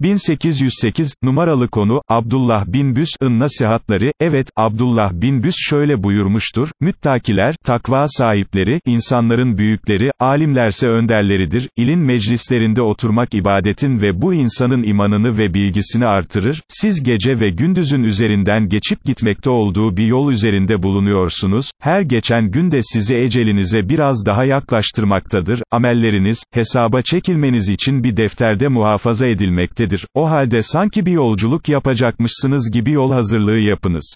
1808, numaralı konu, Abdullah bin Büs'ın nasihatları, evet, Abdullah bin Büs şöyle buyurmuştur, müttakiler, takva sahipleri, insanların büyükleri, alimlerse önderleridir, ilin meclislerinde oturmak ibadetin ve bu insanın imanını ve bilgisini artırır, siz gece ve gündüzün üzerinden geçip gitmekte olduğu bir yol üzerinde bulunuyorsunuz, her geçen gün de sizi ecelinize biraz daha yaklaştırmaktadır, amelleriniz, hesaba çekilmeniz için bir defterde muhafaza edilmektedir, o halde sanki bir yolculuk yapacakmışsınız gibi yol hazırlığı yapınız.